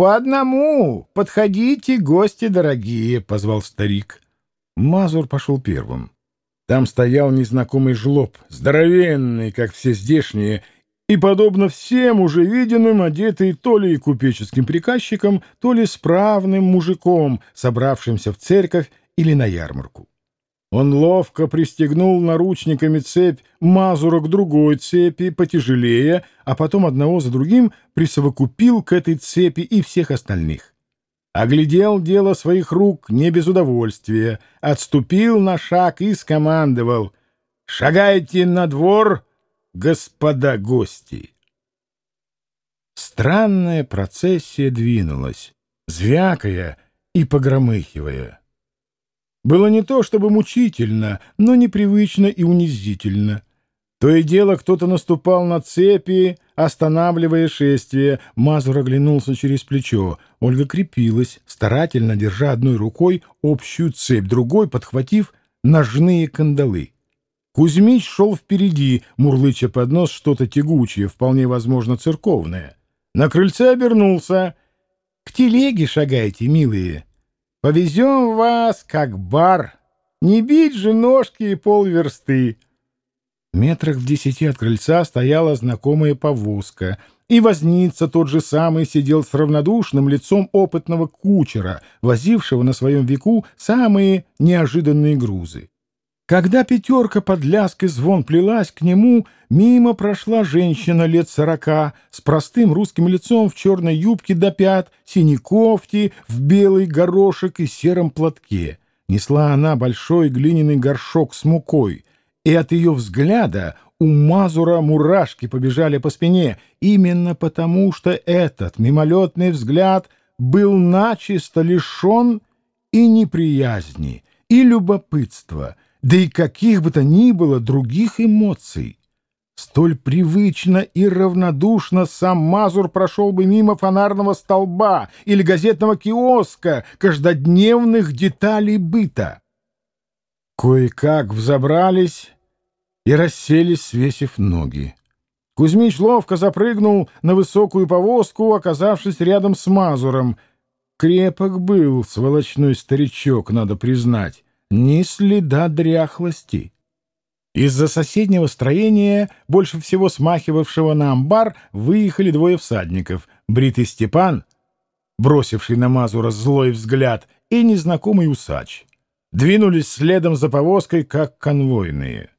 «По одному! Подходите, гости дорогие!» — позвал старик. Мазур пошел первым. Там стоял незнакомый жлоб, здоровенный, как все здешние, и, подобно всем уже виденным, одетый то ли купеческим приказчиком, то ли справным мужиком, собравшимся в церковь или на ярмарку. Он ловко пристегнул наручниками цепь Мазура к другой цепи, потяжелее, а потом одного за другим присовокупил к этой цепи и всех остальных. Оглядел дело своих рук не без удовольствия, отступил на шаг и скомандовал «Шагайте на двор, господа гости!» Странная процессия двинулась, звякая и погромыхивая. Было не то чтобы мучительно, но непривычно и унизительно. То и дело кто-то наступал на цепи, останавливая шествие. Мазур оглянулся через плечо. Ольга крепилась, старательно держа одной рукой общую цепь, другой подхватив ножные кандалы. Кузьмич шел впереди, мурлыча под нос что-то тягучее, вполне возможно, церковное. На крыльце обернулся. — К телеге шагайте, милые. Повезем вас, как бар. Не бить же ножки и полверсты. Метрах в десяти от крыльца стояла знакомая повозка, и возница тот же самый сидел с равнодушным лицом опытного кучера, возившего на своем веку самые неожиданные грузы. Когда пятерка под ляск звон плелась к нему, мимо прошла женщина лет сорока с простым русским лицом в черной юбке до пят, синей кофте, в белый горошек и сером платке. Несла она большой глиняный горшок с мукой, и от ее взгляда у Мазура мурашки побежали по спине, именно потому что этот мимолетный взгляд был начисто лишен и неприязни, и любопытства — да и каких бы то ни было других эмоций. Столь привычно и равнодушно сам Мазур прошел бы мимо фонарного столба или газетного киоска каждодневных деталей быта. Кое-как взобрались и расселись, свесив ноги. Кузьмич ловко запрыгнул на высокую повозку, оказавшись рядом с Мазуром. Крепок был сволочной старичок, надо признать ни следа дряхлости. Из-за соседнего строения, больше всего смахивавшего на амбар, выехали двое всадников. Бритый Степан, бросивший на Мазура злой взгляд, и незнакомый усач. Двинулись следом за повозкой, как конвойные.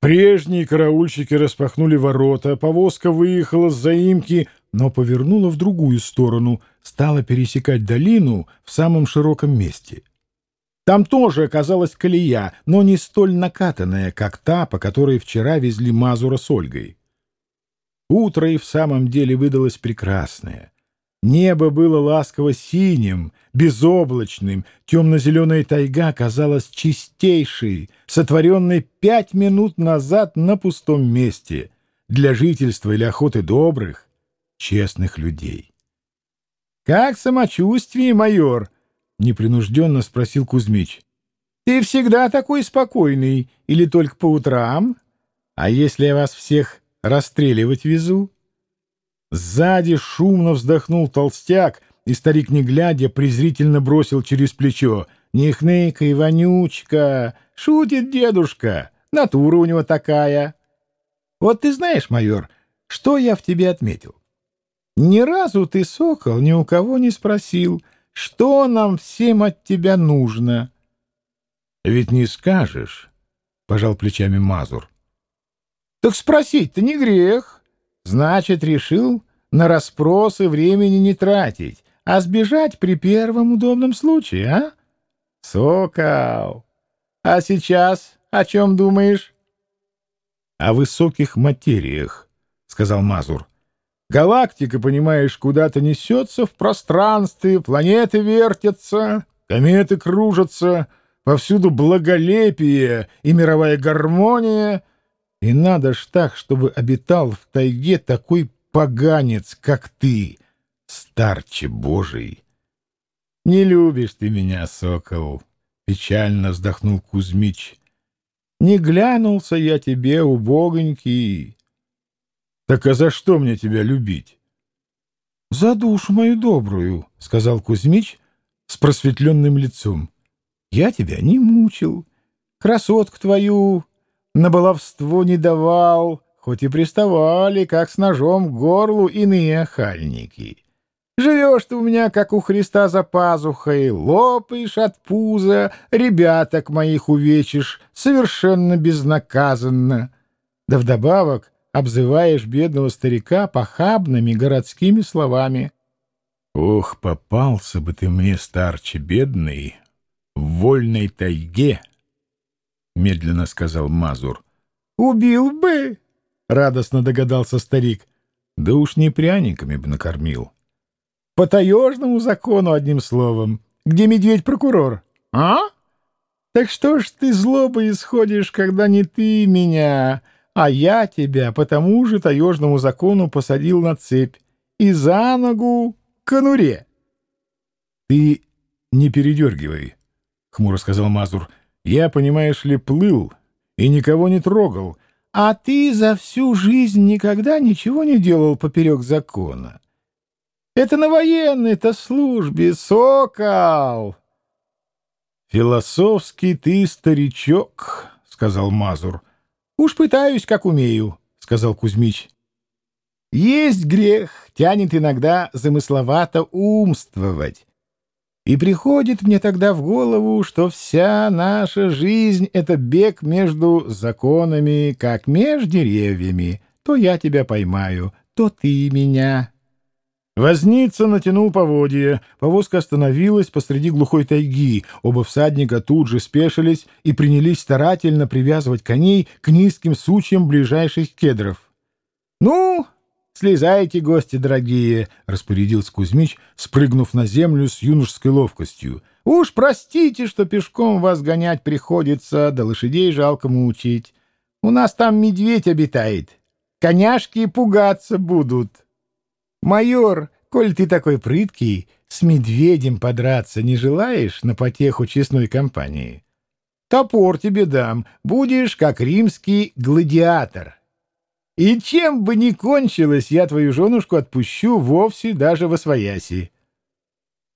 Прежние караульщики распахнули ворота, повозка выехала с заимки, но повернула в другую сторону, стала пересекать долину в самом широком месте — там тоже оказалась колея, но не столь накатанная, как та, по которой вчера везли Мазура с Ольгой. Утро и в самом деле выдалось прекрасное. Небо было ласково синим, безоблачным, темно-зеленая тайга казалась чистейшей, сотворенной пять минут назад на пустом месте, для жительства или охоты добрых, честных людей. — Как самочувствие, майор? Непринужденно спросил Кузьмич. «Ты всегда такой спокойный или только по утрам? А если я вас всех расстреливать везу?» Сзади шумно вздохнул толстяк, и старик, не глядя, презрительно бросил через плечо. «Не хныкай, вонючка! Шутит дедушка! Натура у него такая!» «Вот ты знаешь, майор, что я в тебе отметил? Ни разу ты, сокол, ни у кого не спросил, что нам всем от тебя нужно? — Ведь не скажешь, — пожал плечами Мазур. — Так спросить-то не грех. Значит, решил на расспросы времени не тратить, а сбежать при первом удобном случае, а? Сокол! А сейчас о чем думаешь? — О высоких материях, — сказал Мазур. Галактика, понимаешь, куда-то несется в пространстве, планеты вертятся, кометы кружатся, повсюду благолепие и мировая гармония. И надо ж так, чтобы обитал в тайге такой поганец, как ты, старче Божий. Не любишь ты меня, сокол, — печально вздохнул Кузьмич. Не глянулся я тебе, убогонький, так а за что мне тебя любить? — За душу мою добрую, — сказал Кузьмич с просветленным лицом. — Я тебя не мучил, красотку твою на баловство не давал, хоть и приставали, как с ножом к горлу иные охальники. Живешь ты у меня, как у Христа за пазухой, лопаешь от пуза, ребяток моих увечишь, совершенно безнаказанно. Да вдобавок обзываешь бедного старика похабными городскими словами. — Ох, попался бы ты мне, старче бедный, в вольной тайге! — медленно сказал Мазур. — Убил бы! — радостно догадался старик. — Да уж не пряниками бы накормил. — по таежному закону, одним словом. Где медведь-прокурор? А? Так что ж ты злобой исходишь, когда не ты меня, а я тебя по тому же таежному закону посадил на цепь и за ногу к конуре? Ты не передергивай, — хмуро сказал Мазур. Я, понимаешь ли, плыл и никого не трогал, а ты за всю жизнь никогда ничего не делал поперек закона. Это на военной-то службе, сокол!» «Философский ты старичок», — сказал Мазур. «Уж пытаюсь, как умею», — сказал Кузьмич. «Есть грех, тянет иногда замысловато умствовать. И приходит мне тогда в голову, что вся наша жизнь — это бег между законами, как меж деревьями. То я тебя поймаю, то ты меня». Возница натянул поводья, повозка остановилась посреди глухой тайги, оба всадника тут же спешились и принялись старательно привязывать коней к низким сучьям ближайших кедров. — Ну, слезайте, гости дорогие, — распорядился Кузьмич, спрыгнув на землю с юношеской ловкостью. — Уж простите, что пешком вас гонять приходится, да лошадей жалко мучить. У нас там медведь обитает, коняшки пугаться будут. — «Майор, коль ты такой прыткий, с медведем подраться не желаешь на потеху честной компании? Топор тебе дам, будешь как римский гладиатор. И чем бы ни кончилось, я твою женушку отпущу вовсе даже во свояси».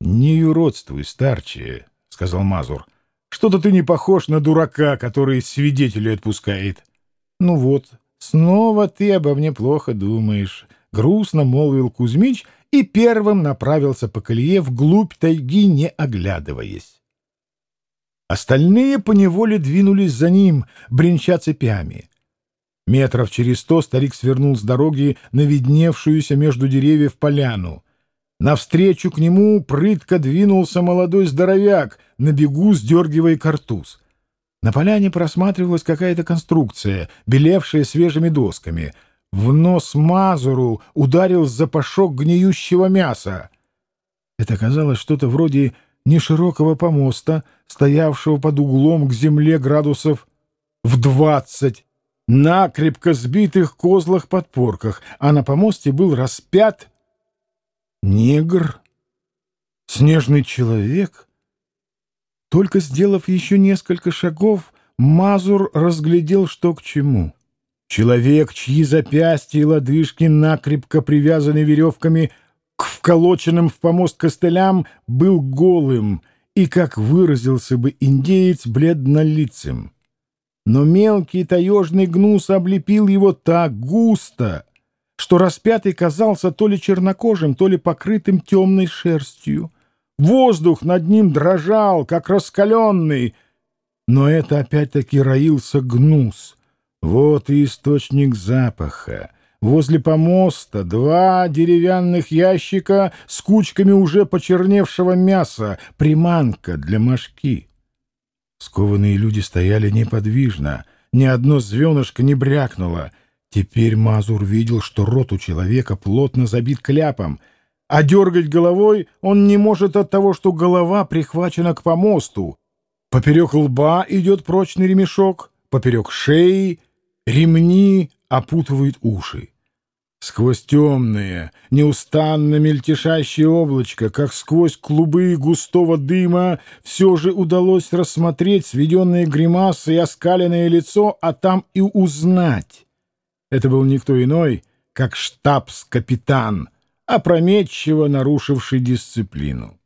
«Не юродствуй, старче», — сказал Мазур. «Что-то ты не похож на дурака, который свидетелей отпускает». «Ну вот, снова ты обо мне плохо думаешь». — грустно молвил Кузьмич и первым направился по колее вглубь тайги, не оглядываясь. Остальные поневоле двинулись за ним, бренча цепями. Метров через сто старик свернул с дороги на видневшуюся между деревьев поляну. Навстречу к нему прытко двинулся молодой здоровяк, на бегу сдергивая картуз. На поляне просматривалась какая-то конструкция, белевшая свежими досками — в нос Мазуру ударил запашок гниющего мяса. Это оказалось что-то вроде неширокого помоста, стоявшего под углом к земле градусов в двадцать, на крепко сбитых козлах-подпорках, а на помосте был распят негр, снежный человек. Только сделав еще несколько шагов, Мазур разглядел, что к чему. Человек, чьи запястья и лодыжки накрепко привязаны веревками к вколоченным в помост костылям, был голым и, как выразился бы индеец, бледнолицем. Но мелкий таежный гнус облепил его так густо, что распятый казался то ли чернокожим, то ли покрытым темной шерстью. Воздух над ним дрожал, как раскаленный, но это опять-таки роился гнус — вот и источник запаха. Возле помоста два деревянных ящика с кучками уже почерневшего мяса, приманка для мошки. Скованные люди стояли неподвижно, ни одно звенышко не брякнуло. Теперь Мазур видел, что рот у человека плотно забит кляпом, а дергать головой он не может от того, что голова прихвачена к помосту. Поперек лба идет прочный ремешок, поперек шеи — Ремни опутывают уши. Сквозь темное, неустанно мельтешащее облачко, как сквозь клубы густого дыма, все же удалось рассмотреть сведенные гримасы и оскаленное лицо, а там и узнать. Это был никто иной, как штабс-капитан, опрометчиво нарушивший дисциплину.